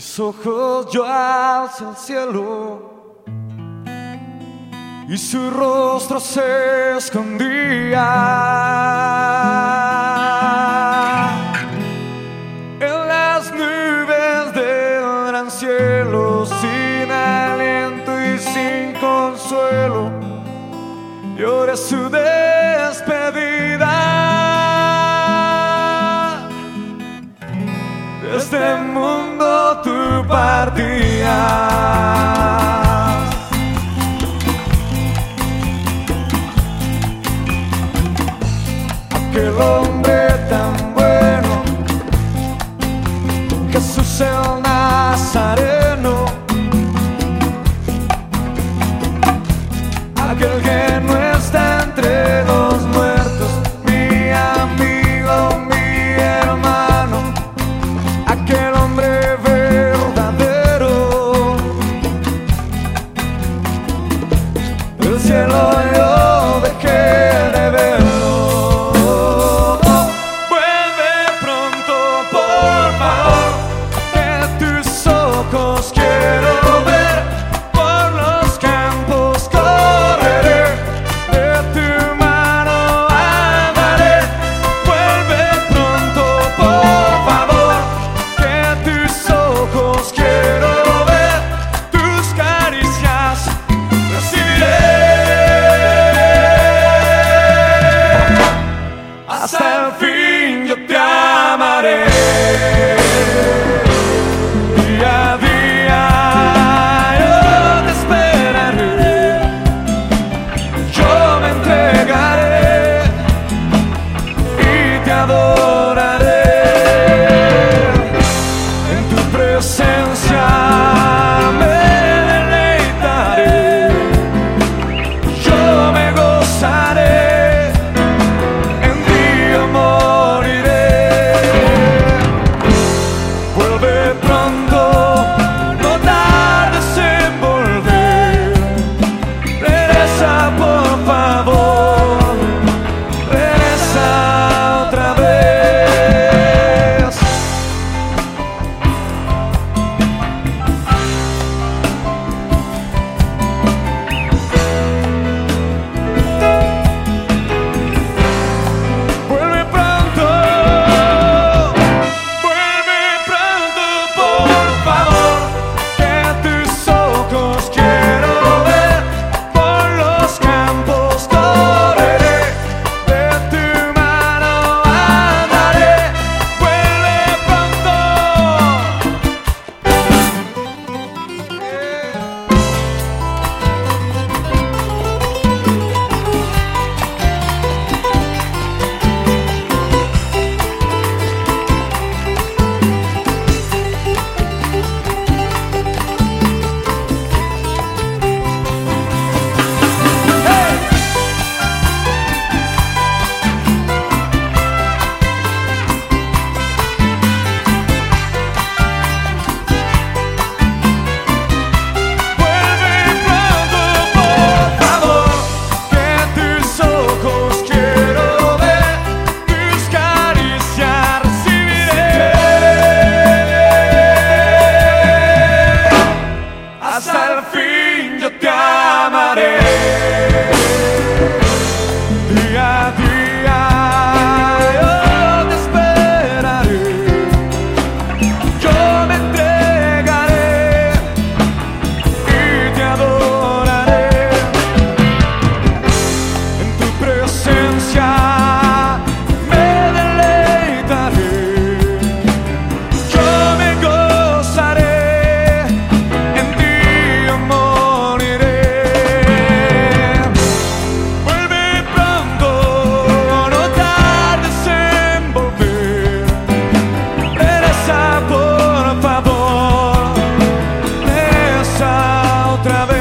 Mis ojos yo hacia el cielo y su rostro se escondía en las nubes del gran cielo, sin aliento y sin consuelo. Y su despedida. pillow gravel al fin yo te amaré. otra vez.